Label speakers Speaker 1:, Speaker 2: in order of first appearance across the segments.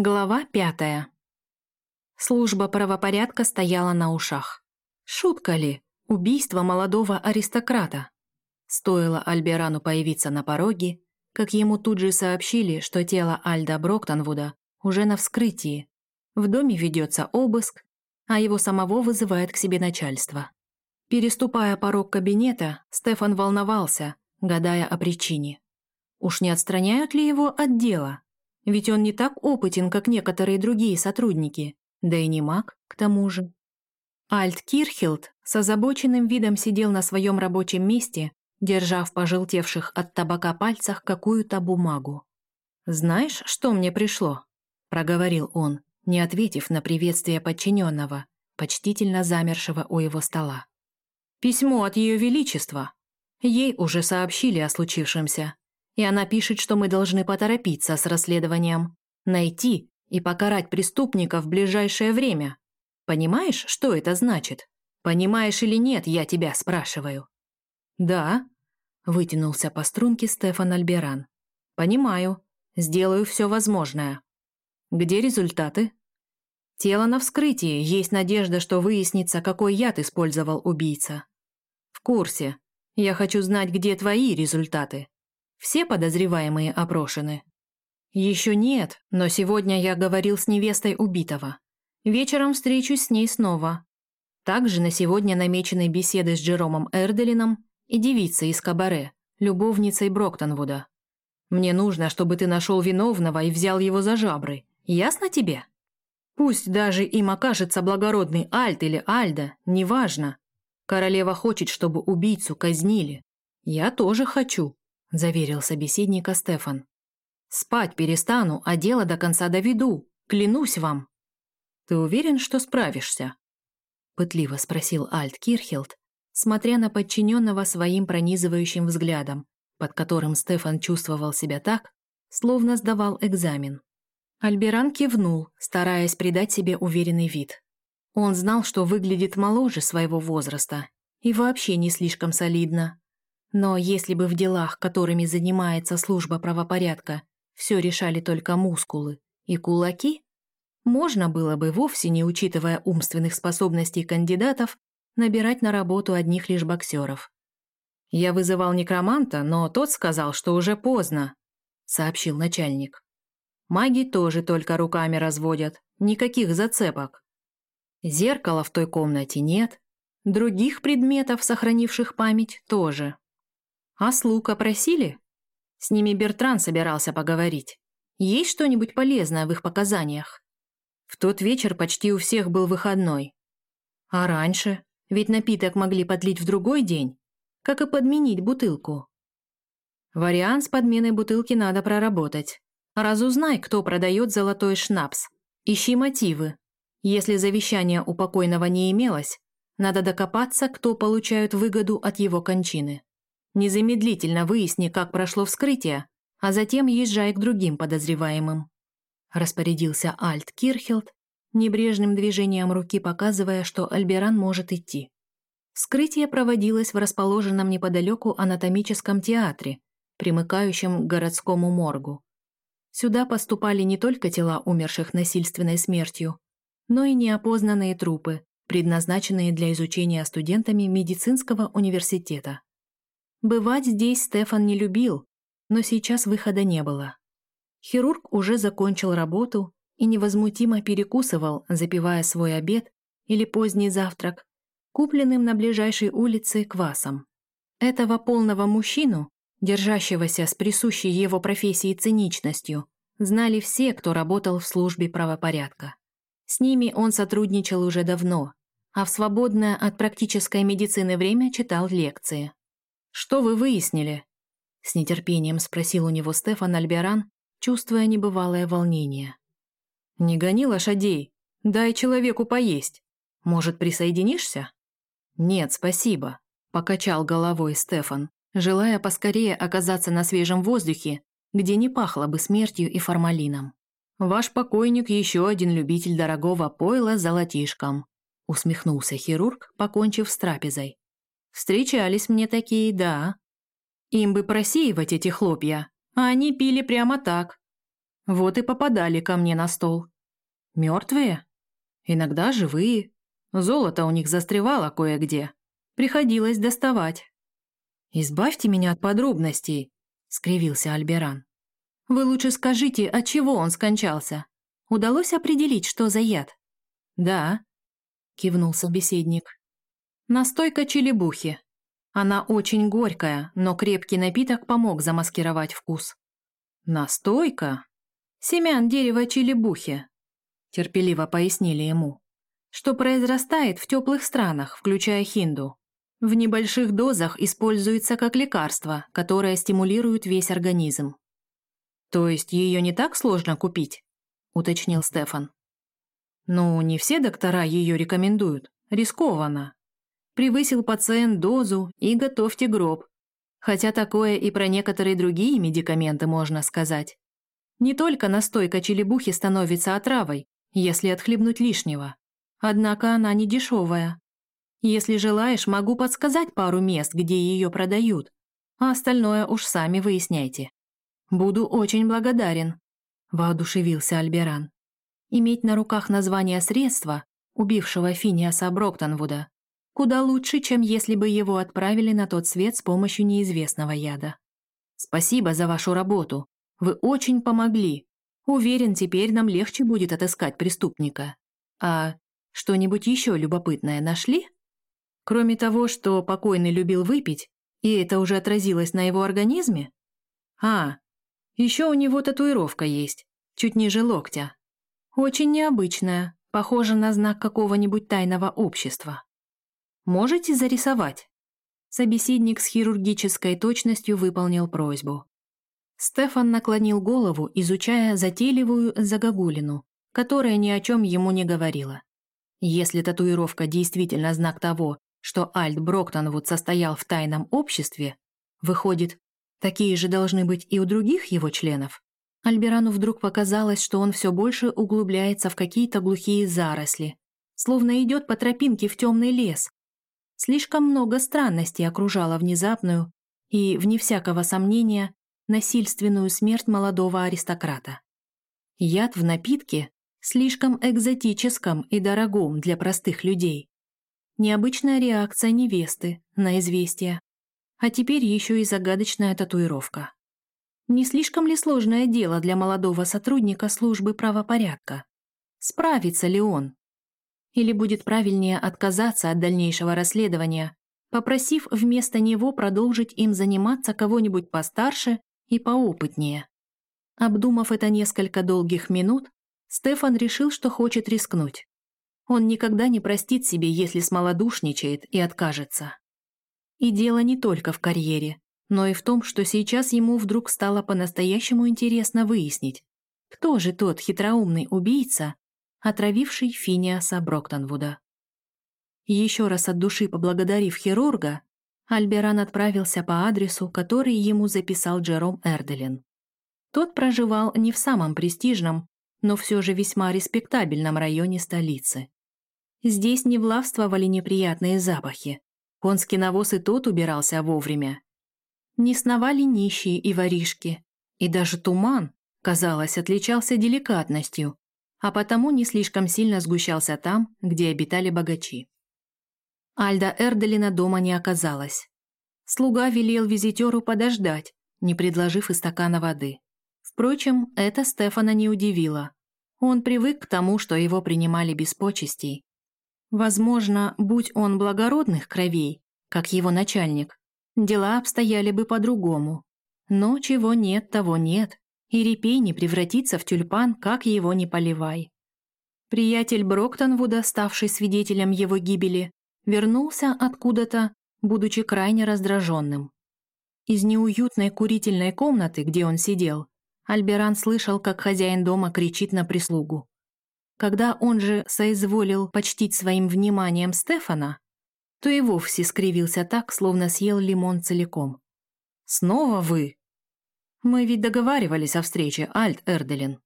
Speaker 1: Глава пятая. Служба правопорядка стояла на ушах. Шутка ли? Убийство молодого аристократа. Стоило Альберану появиться на пороге, как ему тут же сообщили, что тело Альда Броктонвуда уже на вскрытии. В доме ведется обыск, а его самого вызывает к себе начальство. Переступая порог кабинета, Стефан волновался, гадая о причине. Уж не отстраняют ли его от дела? Ведь он не так опытен, как некоторые другие сотрудники, да и не маг, к тому же. Альт Кирхилд с озабоченным видом сидел на своем рабочем месте, держа в пожелтевших от табака пальцах какую-то бумагу. «Знаешь, что мне пришло?» – проговорил он, не ответив на приветствие подчиненного, почтительно замершего у его стола. «Письмо от Ее Величества. Ей уже сообщили о случившемся, и она пишет, что мы должны поторопиться с расследованием, найти и покарать преступника в ближайшее время. Понимаешь, что это значит? Понимаешь или нет, я тебя спрашиваю. Да, вытянулся по струнке Стефан Альберан. Понимаю, сделаю все возможное. Где результаты? Тело на вскрытии, есть надежда, что выяснится, какой яд использовал убийца. В курсе. Я хочу знать, где твои результаты. Все подозреваемые опрошены? Еще нет, но сегодня я говорил с невестой убитого. Вечером встречусь с ней снова. Также на сегодня намечены беседы с Джеромом Эрделином и девицей из кабаре, любовницей Броктонвуда. Мне нужно, чтобы ты нашел виновного и взял его за жабры. Ясно тебе? Пусть даже им окажется благородный Альт или Альда, неважно. Королева хочет, чтобы убийцу казнили. Я тоже хочу. – заверил собеседника Стефан. «Спать перестану, а дело до конца доведу, клянусь вам». «Ты уверен, что справишься?» – пытливо спросил Альт Кирхелд, смотря на подчиненного своим пронизывающим взглядом, под которым Стефан чувствовал себя так, словно сдавал экзамен. Альберан кивнул, стараясь придать себе уверенный вид. Он знал, что выглядит моложе своего возраста и вообще не слишком солидно, но если бы в делах, которыми занимается служба правопорядка, все решали только мускулы и кулаки, можно было бы, вовсе не учитывая умственных способностей кандидатов, набирать на работу одних лишь боксеров. «Я вызывал некроманта, но тот сказал, что уже поздно», — сообщил начальник. «Маги тоже только руками разводят, никаких зацепок. Зеркала в той комнате нет, других предметов, сохранивших память, тоже. «А слуг опросили?» С ними Бертран собирался поговорить. Есть что-нибудь полезное в их показаниях? В тот вечер почти у всех был выходной. А раньше? Ведь напиток могли подлить в другой день. Как и подменить бутылку. Вариант с подменой бутылки надо проработать. Разузнай, кто продает золотой шнапс. Ищи мотивы. Если завещания у покойного не имелось, надо докопаться, кто получает выгоду от его кончины. Незамедлительно выясни, как прошло вскрытие, а затем езжай к другим подозреваемым. Распорядился Альт Кирхелд, небрежным движением руки показывая, что Альберан может идти. Вскрытие проводилось в расположенном неподалеку анатомическом театре, примыкающем к городскому моргу. Сюда поступали не только тела умерших насильственной смертью, но и неопознанные трупы, предназначенные для изучения студентами медицинского университета. Бывать здесь Стефан не любил, но сейчас выхода не было. Хирург уже закончил работу и невозмутимо перекусывал, запивая свой обед или поздний завтрак, купленным на ближайшей улице квасом. Этого полного мужчину, держащегося с присущей его профессии циничностью, знали все, кто работал в службе правопорядка. С ними он сотрудничал уже давно, а в свободное от практической медицины время читал лекции. «Что вы выяснили?» С нетерпением спросил у него Стефан Альберан, чувствуя небывалое волнение. «Не гони лошадей, дай человеку поесть. Может, присоединишься?» «Нет, спасибо», – покачал головой Стефан, желая поскорее оказаться на свежем воздухе, где не пахло бы смертью и формалином. «Ваш покойник еще один любитель дорогого пойла с золотишком», – усмехнулся хирург, покончив с трапезой. Встречались мне такие, да. Им бы просеивать эти хлопья, а они пили прямо так. Вот и попадали ко мне на стол. Мертвые? Иногда живые. Золото у них застревало кое-где. Приходилось доставать. «Избавьте меня от подробностей», — скривился Альберан. «Вы лучше скажите, от чего он скончался? Удалось определить, что за яд?» «Да», — кивнул собеседник. «Настойка челебухи. Она очень горькая, но крепкий напиток помог замаскировать вкус». «Настойка?» «Семян дерева челебухи», — терпеливо пояснили ему, «что произрастает в теплых странах, включая хинду. В небольших дозах используется как лекарство, которое стимулирует весь организм». «То есть ее не так сложно купить?» — уточнил Стефан. «Ну, не все доктора ее рекомендуют. Рискованно. Превысил пациент дозу и готовьте гроб. Хотя такое и про некоторые другие медикаменты можно сказать. Не только настойка челебухи становится отравой, если отхлебнуть лишнего. Однако она не дешевая. Если желаешь, могу подсказать пару мест, где ее продают, а остальное уж сами выясняйте. Буду очень благодарен», – воодушевился Альберан. Иметь на руках название средства, убившего Финиаса Броктонвуда, куда лучше, чем если бы его отправили на тот свет с помощью неизвестного яда. Спасибо за вашу работу. Вы очень помогли. Уверен, теперь нам легче будет отыскать преступника. А что-нибудь еще любопытное нашли? Кроме того, что покойный любил выпить, и это уже отразилось на его организме? А, еще у него татуировка есть, чуть ниже локтя. Очень необычная, похожа на знак какого-нибудь тайного общества. Можете зарисовать?» Собеседник с хирургической точностью выполнил просьбу. Стефан наклонил голову, изучая затейливую загогулину, которая ни о чем ему не говорила. Если татуировка действительно знак того, что Альт Броктонвуд состоял в тайном обществе, выходит, такие же должны быть и у других его членов. Альберану вдруг показалось, что он все больше углубляется в какие-то глухие заросли, словно идет по тропинке в темный лес, Слишком много странностей окружало внезапную и, вне всякого сомнения, насильственную смерть молодого аристократа. Яд в напитке слишком экзотическом и дорогом для простых людей. Необычная реакция невесты на известие. А теперь еще и загадочная татуировка. Не слишком ли сложное дело для молодого сотрудника службы правопорядка? Справится ли он? Или будет правильнее отказаться от дальнейшего расследования, попросив вместо него продолжить им заниматься кого-нибудь постарше и поопытнее. Обдумав это несколько долгих минут, Стефан решил, что хочет рискнуть. Он никогда не простит себе, если смолодушничает и откажется. И дело не только в карьере, но и в том, что сейчас ему вдруг стало по-настоящему интересно выяснить, кто же тот хитроумный убийца, отравивший Финиаса Броктонвуда. Еще раз от души поблагодарив хирурга, Альберан отправился по адресу, который ему записал Джером Эрделин. Тот проживал не в самом престижном, но все же весьма респектабельном районе столицы. Здесь не влавствовали неприятные запахи. Конский навоз и тот убирался вовремя. Не сновали нищие и воришки. И даже туман, казалось, отличался деликатностью, а потому не слишком сильно сгущался там, где обитали богачи. Альда Эрделина дома не оказалось. Слуга велел визитеру подождать, не предложив и стакана воды. Впрочем, это Стефана не удивило. Он привык к тому, что его принимали без почестей. Возможно, будь он благородных кровей, как его начальник, дела обстояли бы по-другому. Но чего нет, того нет, и репей не превратится в тюльпан, как его не поливай. Приятель Броктонвуда, ставший свидетелем его гибели, вернулся откуда-то, будучи крайне раздраженным. Из неуютной курительной комнаты, где он сидел, Альберан слышал, как хозяин дома кричит на прислугу. Когда он же соизволил почтить своим вниманием Стефана, то и вовсе скривился так, словно съел лимон целиком. «Снова вы?» Мы ведь договаривались о встрече, Альт Эрделин.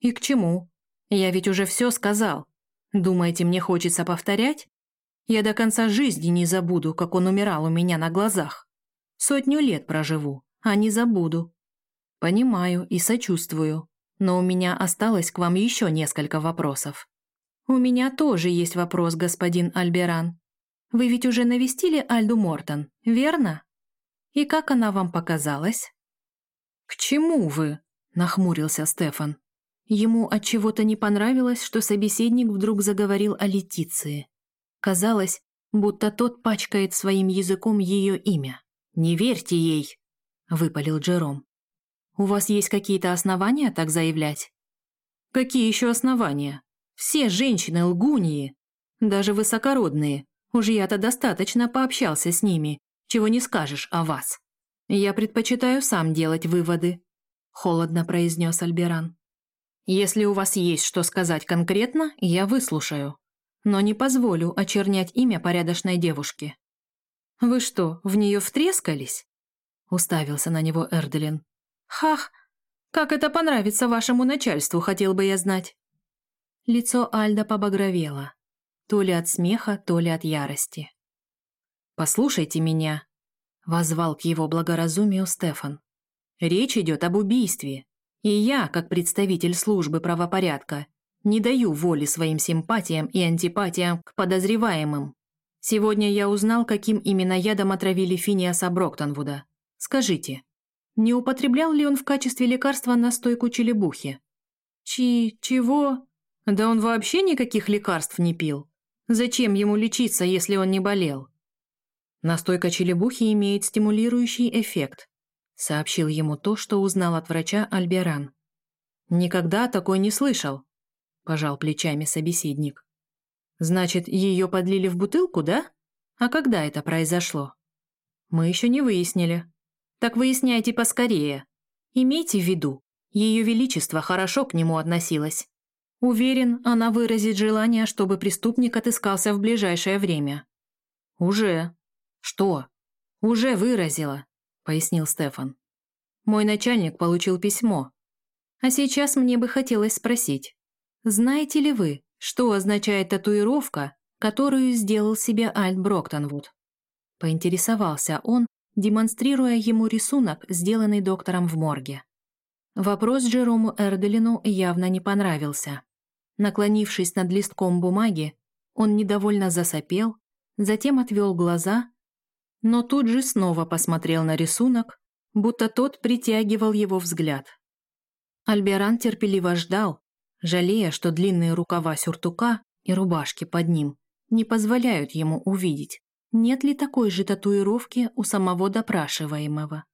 Speaker 1: И к чему? Я ведь уже все сказал. Думаете, мне хочется повторять? Я до конца жизни не забуду, как он умирал у меня на глазах. Сотню лет проживу, а не забуду. Понимаю и сочувствую. но у меня осталось к вам еще несколько вопросов. У меня тоже есть вопрос, господин Альберан. Вы ведь уже навестили Альду Мортон, верно? И как она вам показалась? К чему вы? нахмурился Стефан. Ему от чего-то не понравилось, что собеседник вдруг заговорил о Летиции. Казалось, будто тот пачкает своим языком ее имя. «Не верьте ей!» – выпалил Джером. «У вас есть какие-то основания так заявлять?» «Какие еще основания? Все женщины лгуньи, даже высокородные. Уж я-то достаточно пообщался с ними, чего не скажешь о вас. Я предпочитаю сам делать выводы», – холодно произнес Альберан. «Если у вас есть что сказать конкретно, я выслушаю, но не позволю очернять имя порядочной девушки». «Вы что, в нее втрескались?» – уставился на него Эрделин. «Хах, как это понравится вашему начальству, хотел бы я знать». Лицо Альда побагровело, то ли от смеха, то ли от ярости. «Послушайте меня», – возвал к его благоразумию Стефан. «Речь идет об убийстве, и я, как представитель службы правопорядка, не даю воли своим симпатиям и антипатиям к подозреваемым. Сегодня я узнал, каким именно ядом отравили Финиаса Броктонвуда. Скажите, не употреблял ли он в качестве лекарства настойку челебухи? Чи... чего? Да он вообще никаких лекарств не пил. Зачем ему лечиться, если он не болел? Настойка челебухи имеет стимулирующий эффект, сообщил ему то, что узнал от врача Альберан. Никогда такой не слышал, пожал плечами собеседник. Значит, ее подлили в бутылку, да? А когда это произошло? Мы еще не выяснили. Так выясняйте поскорее. Имейте в виду, ее величество хорошо к нему относилось. Уверен, она выразит желание, чтобы преступник отыскался в ближайшее время. Уже. Что? Уже выразила, пояснил Стефан. Мой начальник получил письмо. А сейчас мне бы хотелось спросить, знаете ли вы, что означает татуировка, которую сделал себе Альт Броктонвуд? Поинтересовался он, демонстрируя ему рисунок, сделанный доктором в морге. Вопрос Джерому Эрделину явно не понравился. Наклонившись над листком бумаги, он недовольно засопел, затем отвел глаза, но тут же снова посмотрел на рисунок, будто тот притягивал его взгляд. Альберан терпеливо ждал, жалея, что длинные рукава сюртука и рубашки под ним не позволяют ему увидеть, нет ли такой же татуировки у самого допрашиваемого.